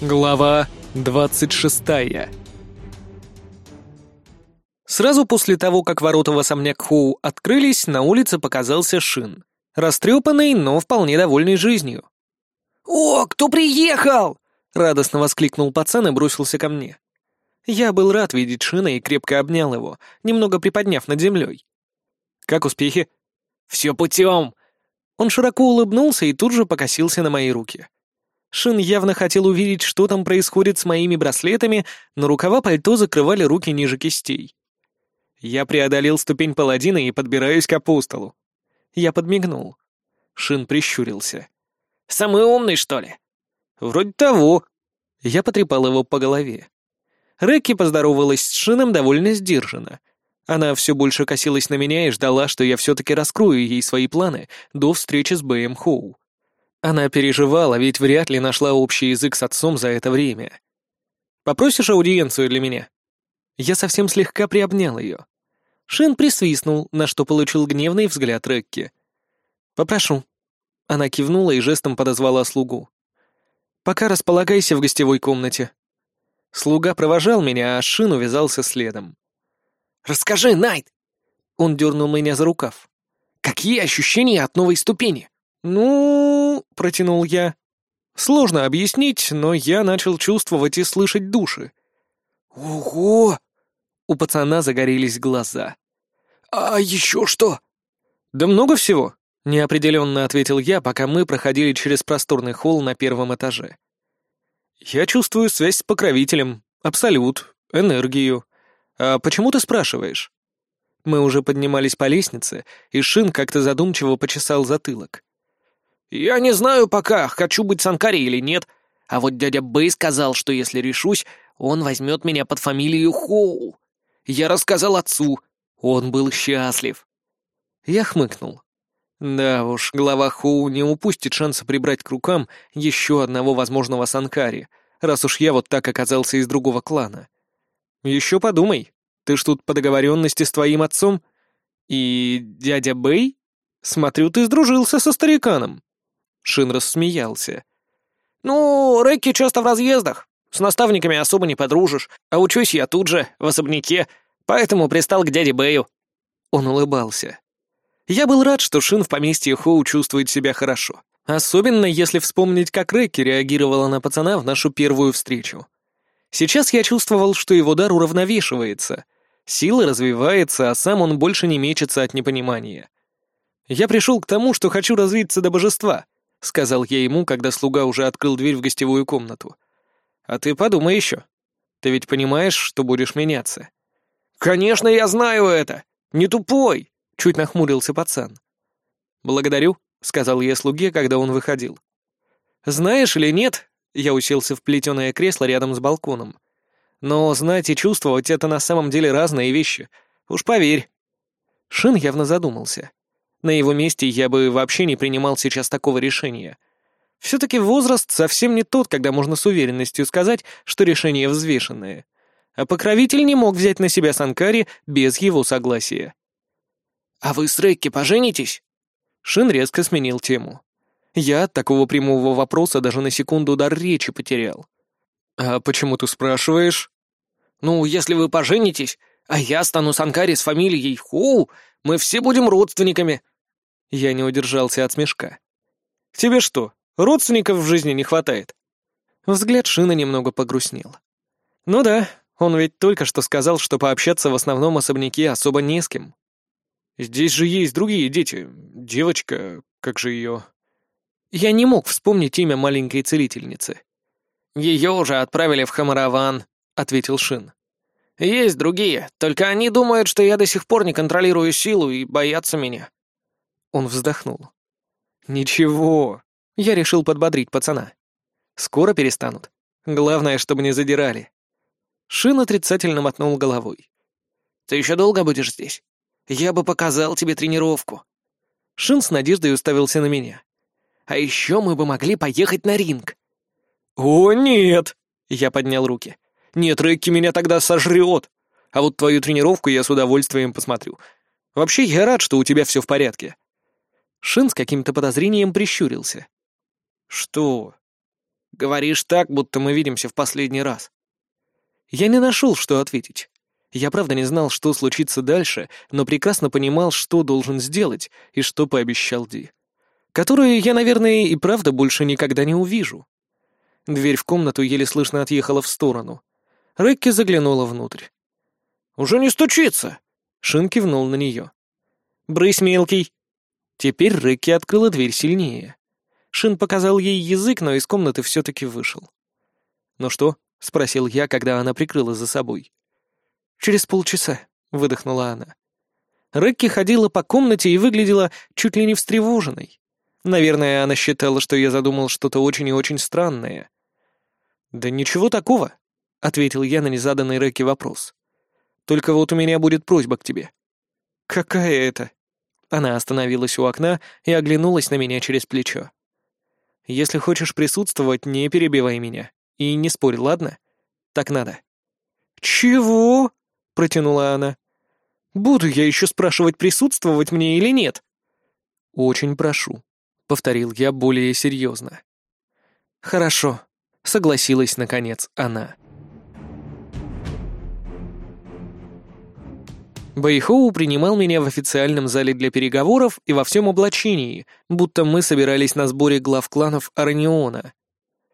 Глава 26 Сразу после того, как ворота в особняк Хоу открылись, на улице показался Шин. Растрепанный, но вполне довольный жизнью. «О, кто приехал?» — радостно воскликнул пацан и бросился ко мне. Я был рад видеть Шина и крепко обнял его, немного приподняв над землей. «Как успехи?» «Все путем!» Он широко улыбнулся и тут же покосился на мои руки. Шин явно хотел увидеть, что там происходит с моими браслетами, но рукава пальто закрывали руки ниже кистей. Я преодолел ступень паладина и подбираюсь к апостолу. Я подмигнул. Шин прищурился. «Самый умный, что ли?» «Вроде того». Я потрепал его по голове. Рекки поздоровалась с Шином довольно сдержанно. Она все больше косилась на меня и ждала, что я все-таки раскрою ей свои планы до встречи с Бэем Хоу. Она переживала, ведь вряд ли нашла общий язык с отцом за это время. «Попросишь аудиенцию для меня?» Я совсем слегка приобнял ее. Шин присвистнул, на что получил гневный взгляд Рекки. «Попрошу». Она кивнула и жестом подозвала слугу. «Пока располагайся в гостевой комнате». Слуга провожал меня, а Шин увязался следом. «Расскажи, Найт!» Он дернул меня за рукав. «Какие ощущения от новой ступени?» «Ну...» — протянул я. Сложно объяснить, но я начал чувствовать и слышать души. «Ого!» У пацана загорелись глаза. «А еще что?» «Да много всего», — неопределенно ответил я, пока мы проходили через просторный холл на первом этаже. «Я чувствую связь с покровителем, абсолют, энергию. А почему ты спрашиваешь?» Мы уже поднимались по лестнице, и Шин как-то задумчиво почесал затылок. «Я не знаю пока, хочу быть Санкари или нет. А вот дядя Бэй сказал, что если решусь, он возьмет меня под фамилию Хоу. Я рассказал отцу. Он был счастлив». Я хмыкнул. Да уж, глава Хоу не упустит шанса прибрать к рукам еще одного возможного Санкари, раз уж я вот так оказался из другого клана. Еще подумай, ты ж тут по договоренности с твоим отцом? И дядя Бэй? Смотрю, ты сдружился со стариканом. Шин рассмеялся. «Ну, Рэкки часто в разъездах. С наставниками особо не подружишь. А учусь я тут же, в особняке, поэтому пристал к дяде Бэю». Он улыбался. Я был рад, что Шин в поместье Хоу чувствует себя хорошо. Особенно, если вспомнить, как Рэкки реагировала на пацана в нашу первую встречу. Сейчас я чувствовал, что его дар уравновешивается. Сила развивается, а сам он больше не мечется от непонимания. Я пришел к тому, что хочу развиться до божества —— сказал я ему, когда слуга уже открыл дверь в гостевую комнату. «А ты подумай еще. Ты ведь понимаешь, что будешь меняться?» «Конечно, я знаю это! Не тупой!» — чуть нахмурился пацан. «Благодарю», — сказал я слуге, когда он выходил. «Знаешь или нет?» — я уселся в плетеное кресло рядом с балконом. «Но знать и чувствовать — это на самом деле разные вещи. Уж поверь». Шин явно задумался. На его месте я бы вообще не принимал сейчас такого решения. Все-таки возраст совсем не тот, когда можно с уверенностью сказать, что решение взвешенное. А покровитель не мог взять на себя Санкари без его согласия. «А вы с Рекки поженитесь?» Шин резко сменил тему. Я от такого прямого вопроса даже на секунду дар речи потерял. «А почему ты спрашиваешь?» «Ну, если вы поженитесь, а я стану Санкари с фамилией Хоу, мы все будем родственниками. Я не удержался от смешка. «Тебе что, родственников в жизни не хватает?» Взгляд Шина немного погрустнел. «Ну да, он ведь только что сказал, что пообщаться в основном особняке особо не с кем. Здесь же есть другие дети. Девочка, как же ее...» Я не мог вспомнить имя маленькой целительницы. «Ее уже отправили в Хамараван», — ответил Шин. «Есть другие, только они думают, что я до сих пор не контролирую силу и боятся меня. Он вздохнул. «Ничего». Я решил подбодрить пацана. «Скоро перестанут. Главное, чтобы не задирали». Шин отрицательно мотнул головой. «Ты еще долго будешь здесь? Я бы показал тебе тренировку». Шин с надеждой уставился на меня. «А еще мы бы могли поехать на ринг». «О, нет!» — я поднял руки. «Нет, Рэкки меня тогда сожрет. А вот твою тренировку я с удовольствием посмотрю. Вообще, я рад, что у тебя все в порядке. Шин с каким-то подозрением прищурился. «Что?» Говоришь так, будто мы видимся в последний раз». Я не нашел, что ответить. Я правда не знал, что случится дальше, но прекрасно понимал, что должен сделать и что пообещал Ди. Которую я, наверное, и правда больше никогда не увижу. Дверь в комнату еле слышно отъехала в сторону. Рэкки заглянула внутрь. «Уже не стучится!» Шин кивнул на нее. «Брысь, мелкий!» Теперь Рэкки открыла дверь сильнее. Шин показал ей язык, но из комнаты все-таки вышел. «Ну что?» — спросил я, когда она прикрыла за собой. «Через полчаса», — выдохнула она. Рэкки ходила по комнате и выглядела чуть ли не встревоженной. Наверное, она считала, что я задумал что-то очень и очень странное. «Да ничего такого», — ответил я на незаданный Рэкки вопрос. «Только вот у меня будет просьба к тебе». «Какая это?» Она остановилась у окна и оглянулась на меня через плечо. «Если хочешь присутствовать, не перебивай меня. И не спорь, ладно? Так надо». «Чего?» — протянула она. «Буду я еще спрашивать, присутствовать мне или нет?» «Очень прошу», — повторил я более серьезно. «Хорошо», — согласилась, наконец, она. Бэйхоу принимал меня в официальном зале для переговоров и во всем облачении, будто мы собирались на сборе глав кланов Араниона.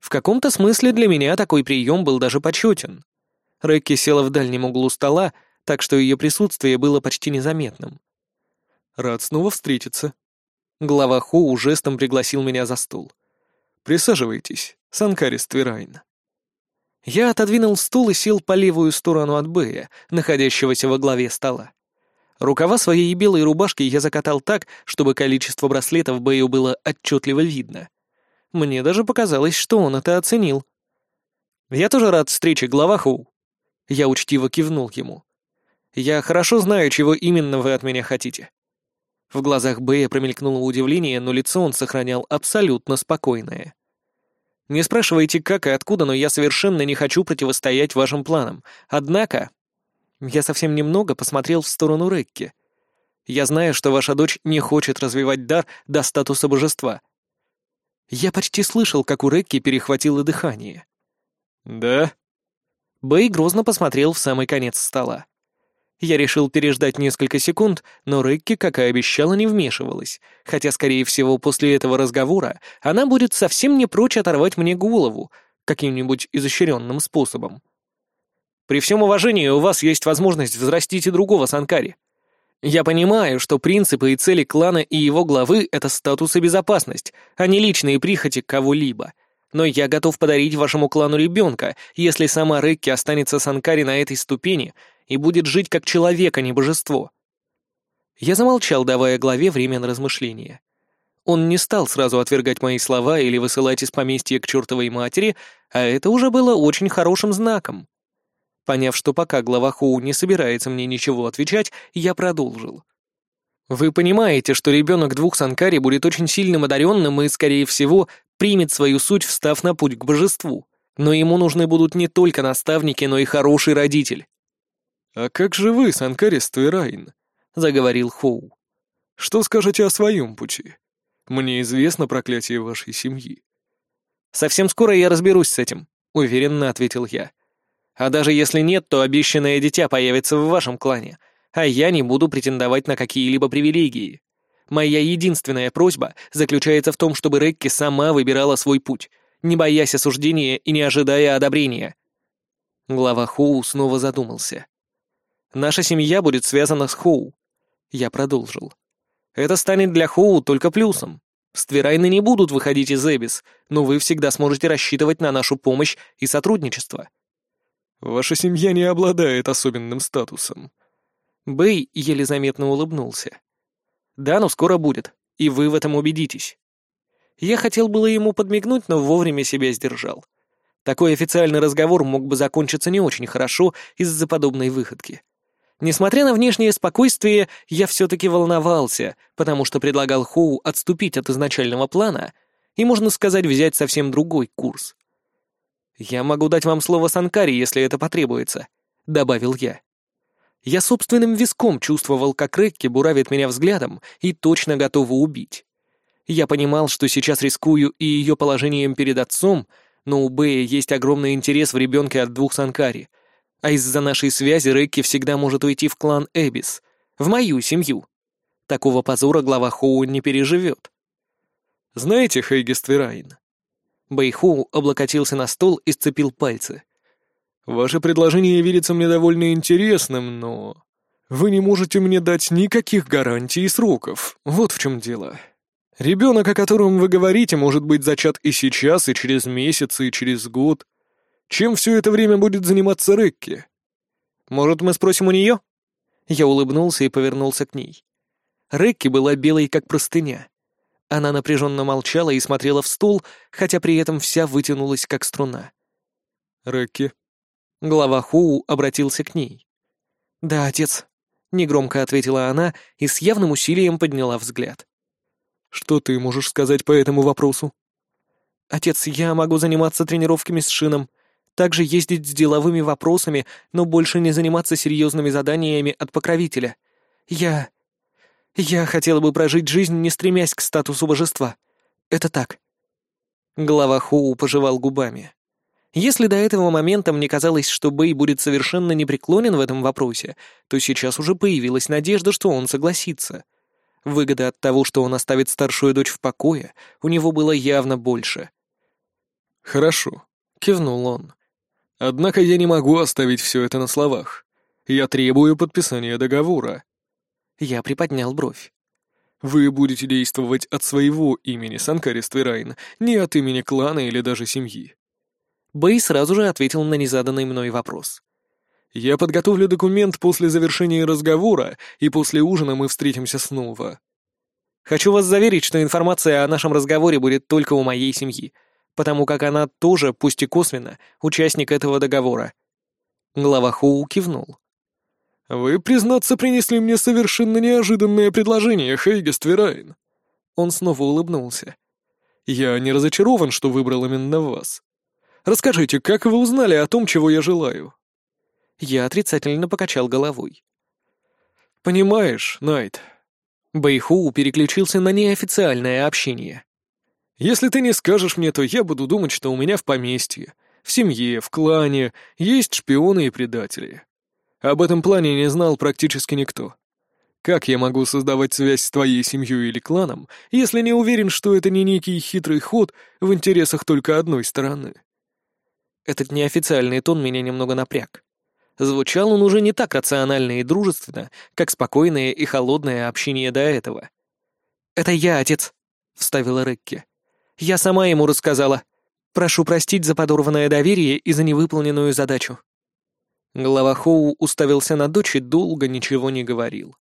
В каком-то смысле для меня такой прием был даже почетен. Рэкки села в дальнем углу стола, так что ее присутствие было почти незаметным. «Рад снова встретиться». Глава Хоу жестом пригласил меня за стул. «Присаживайтесь, Санкарис Твирайн». Я отодвинул стул и сел по левую сторону от Бэя, находящегося во главе стола. Рукава своей белой рубашки я закатал так, чтобы количество браслетов Бэю было отчетливо видно. Мне даже показалось, что он это оценил. «Я тоже рад встрече, глава Хоу», я учтиво кивнул ему. «Я хорошо знаю, чего именно вы от меня хотите». В глазах Бэя промелькнуло удивление, но лицо он сохранял абсолютно спокойное. «Не спрашивайте, как и откуда, но я совершенно не хочу противостоять вашим планам. Однако...» Я совсем немного посмотрел в сторону Рекки. «Я знаю, что ваша дочь не хочет развивать дар до статуса божества». Я почти слышал, как у Рекки перехватило дыхание. «Да?» Бэй грозно посмотрел в самый конец стола. Я решил переждать несколько секунд, но Рекки, как и обещала, не вмешивалась, хотя, скорее всего, после этого разговора она будет совсем не прочь оторвать мне голову каким-нибудь изощренным способом. При всем уважении у вас есть возможность взрастить и другого Санкари. Я понимаю, что принципы и цели клана и его главы — это статус и безопасность, а не личные прихоти кого-либо — но я готов подарить вашему клану ребенка, если сама Рекки останется с Анкари на этой ступени и будет жить как человек, а не божество». Я замолчал, давая главе время на размышления. Он не стал сразу отвергать мои слова или высылать из поместья к чертовой матери, а это уже было очень хорошим знаком. Поняв, что пока глава Хоу не собирается мне ничего отвечать, я продолжил. «Вы понимаете, что ребенок двух Санкари будет очень сильным одаренным и, скорее всего, примет свою суть, встав на путь к божеству. Но ему нужны будут не только наставники, но и хороший родитель. «А как же вы, Санкарис Туэрайн?» — заговорил Хоу. «Что скажете о своем пути? Мне известно проклятие вашей семьи». «Совсем скоро я разберусь с этим», — уверенно ответил я. «А даже если нет, то обещанное дитя появится в вашем клане, а я не буду претендовать на какие-либо привилегии. Моя единственная просьба заключается в том, чтобы Рекки сама выбирала свой путь, не боясь осуждения и не ожидая одобрения. Глава Хоу снова задумался. «Наша семья будет связана с Хоу». Я продолжил. «Это станет для Хоу только плюсом. Стверайны не будут выходить из Эбис, но вы всегда сможете рассчитывать на нашу помощь и сотрудничество». «Ваша семья не обладает особенным статусом». Бэй еле заметно улыбнулся. Да, но скоро будет, и вы в этом убедитесь. Я хотел было ему подмигнуть, но вовремя себя сдержал. Такой официальный разговор мог бы закончиться не очень хорошо из-за подобной выходки. Несмотря на внешнее спокойствие, я все-таки волновался, потому что предлагал Хоу отступить от изначального плана и, можно сказать, взять совсем другой курс. «Я могу дать вам слово Санкари, если это потребуется», — добавил я. Я собственным виском чувствовал, как Рекки буравит меня взглядом и точно готова убить. Я понимал, что сейчас рискую и ее положением перед отцом, но у Бэя есть огромный интерес в ребенке от двух Санкари, а из-за нашей связи Рекки всегда может уйти в клан Эбис, в мою семью. Такого позора глава Хоу не переживет. Знаете, Хейгест Верайн? Бэйхоу облокотился на стол и сцепил пальцы. Ваше предложение видится мне довольно интересным, но... Вы не можете мне дать никаких гарантий и сроков. Вот в чем дело. Ребенок, о котором вы говорите, может быть зачат и сейчас, и через месяц, и через год. Чем все это время будет заниматься Рекки? Может, мы спросим у нее? Я улыбнулся и повернулся к ней. Рекки была белой, как простыня. Она напряженно молчала и смотрела в стол, хотя при этом вся вытянулась, как струна. «Рекки». Глава Хоу обратился к ней. «Да, отец», — негромко ответила она и с явным усилием подняла взгляд. «Что ты можешь сказать по этому вопросу?» «Отец, я могу заниматься тренировками с Шином, также ездить с деловыми вопросами, но больше не заниматься серьезными заданиями от покровителя. Я... я хотела бы прожить жизнь, не стремясь к статусу божества. Это так». Глава Хоу пожевал губами. Если до этого момента мне казалось, что Бэй будет совершенно непреклонен в этом вопросе, то сейчас уже появилась надежда, что он согласится. Выгода от того, что он оставит старшую дочь в покое, у него было явно больше. «Хорошо», — кивнул он. «Однако я не могу оставить все это на словах. Я требую подписания договора». Я приподнял бровь. «Вы будете действовать от своего имени, Санкари Стверайн, не от имени клана или даже семьи. Бэй сразу же ответил на незаданный мной вопрос. «Я подготовлю документ после завершения разговора, и после ужина мы встретимся снова». «Хочу вас заверить, что информация о нашем разговоре будет только у моей семьи, потому как она тоже, пусть и косвенно, участник этого договора». Глава Хоу кивнул. «Вы, признаться, принесли мне совершенно неожиданное предложение, Хейгест Верайн». Он снова улыбнулся. «Я не разочарован, что выбрал именно вас. Расскажите, как вы узнали о том, чего я желаю?» Я отрицательно покачал головой. «Понимаешь, Найт...» Бэйхоу переключился на неофициальное общение. «Если ты не скажешь мне, то я буду думать, что у меня в поместье, в семье, в клане есть шпионы и предатели. Об этом плане не знал практически никто. Как я могу создавать связь с твоей семьей или кланом, если не уверен, что это не некий хитрый ход в интересах только одной стороны?» Этот неофициальный тон меня немного напряг. Звучал он уже не так рационально и дружественно, как спокойное и холодное общение до этого. «Это я, отец», — вставила Рекки. «Я сама ему рассказала. Прошу простить за подорванное доверие и за невыполненную задачу». Глава Хоу уставился на дочь и долго ничего не говорил.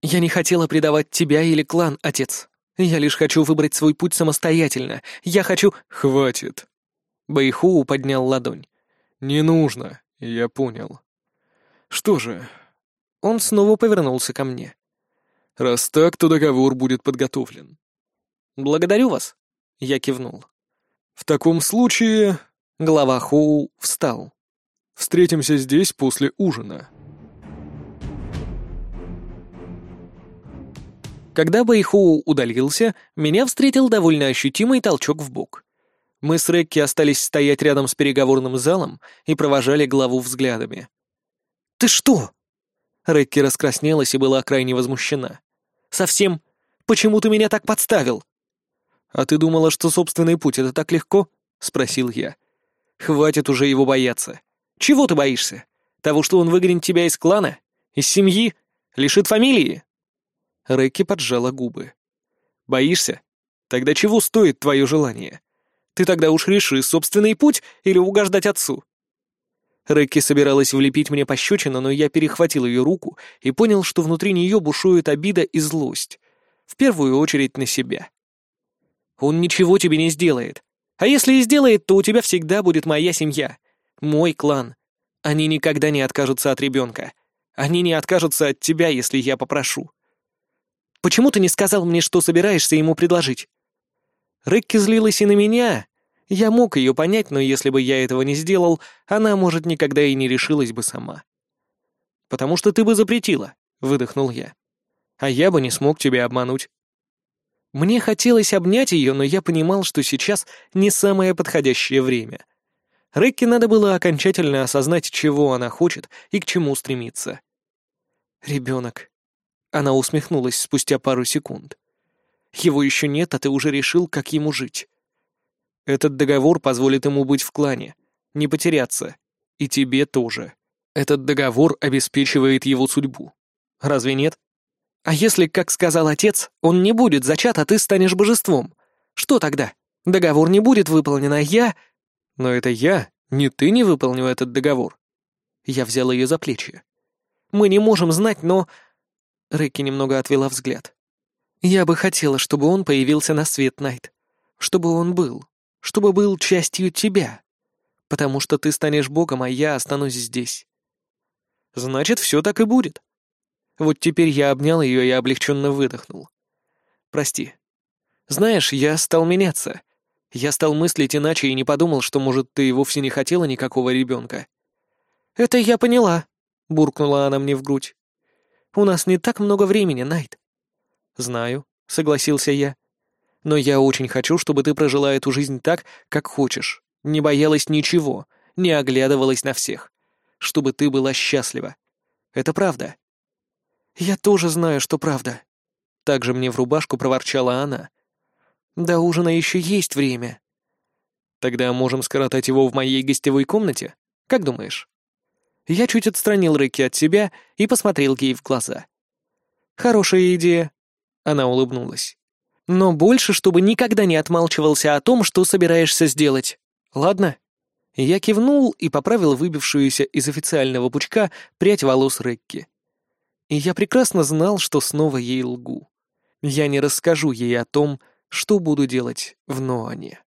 «Я не хотела предавать тебя или клан, отец. Я лишь хочу выбрать свой путь самостоятельно. Я хочу...» «Хватит», Бэйхоу поднял ладонь. «Не нужно, я понял. Что же?» Он снова повернулся ко мне. «Раз так, то договор будет подготовлен». «Благодарю вас», — я кивнул. «В таком случае...» Глава Хоу встал. «Встретимся здесь после ужина». Когда Бэйхоу удалился, меня встретил довольно ощутимый толчок в бок. Мы с Рекки остались стоять рядом с переговорным залом и провожали главу взглядами. «Ты что?» Рекки раскраснелась и была крайне возмущена. «Совсем? Почему ты меня так подставил?» «А ты думала, что собственный путь — это так легко?» — спросил я. «Хватит уже его бояться. Чего ты боишься? Того, что он выгонит тебя из клана? Из семьи? Лишит фамилии?» Рекки поджала губы. «Боишься? Тогда чего стоит твое желание? Ты тогда уж реши, собственный путь или угождать отцу». Рэкки собиралась влепить мне пощечину, но я перехватил ее руку и понял, что внутри нее бушует обида и злость. В первую очередь на себя. «Он ничего тебе не сделает. А если и сделает, то у тебя всегда будет моя семья. Мой клан. Они никогда не откажутся от ребенка. Они не откажутся от тебя, если я попрошу. Почему ты не сказал мне, что собираешься ему предложить?» Рекки злилась и на меня. Я мог ее понять, но если бы я этого не сделал, она, может, никогда и не решилась бы сама. «Потому что ты бы запретила», — выдохнул я. «А я бы не смог тебя обмануть». Мне хотелось обнять ее, но я понимал, что сейчас не самое подходящее время. Рекки надо было окончательно осознать, чего она хочет и к чему стремится. «Ребенок». Она усмехнулась спустя пару секунд. «Его еще нет, а ты уже решил, как ему жить. Этот договор позволит ему быть в клане, не потеряться. И тебе тоже. Этот договор обеспечивает его судьбу. Разве нет? А если, как сказал отец, он не будет зачат, а ты станешь божеством? Что тогда? Договор не будет выполнен, а я... Но это я, не ты не выполню этот договор. Я взял ее за плечи. Мы не можем знать, но... Рэки немного отвела взгляд. Я бы хотела, чтобы он появился на свет, Найт. Чтобы он был. Чтобы был частью тебя. Потому что ты станешь богом, а я останусь здесь. Значит, все так и будет. Вот теперь я обнял ее и облегченно выдохнул. Прости. Знаешь, я стал меняться. Я стал мыслить иначе и не подумал, что, может, ты вовсе не хотела никакого ребенка. Это я поняла, буркнула она мне в грудь. У нас не так много времени, Найт. Знаю, согласился я. Но я очень хочу, чтобы ты прожила эту жизнь так, как хочешь. Не боялась ничего, не оглядывалась на всех. Чтобы ты была счастлива. Это правда. «Я тоже знаю, что правда». Также мне в рубашку проворчала она. «До ужина еще есть время». «Тогда можем скоротать его в моей гостевой комнате? Как думаешь?» Я чуть отстранил Рэки от себя и посмотрел ей в глаза. «Хорошая идея», — она улыбнулась. «Но больше, чтобы никогда не отмалчивался о том, что собираешься сделать. Ладно?» Я кивнул и поправил выбившуюся из официального пучка прядь волос Рекки. И я прекрасно знал, что снова ей лгу. Я не расскажу ей о том, что буду делать в Ноане.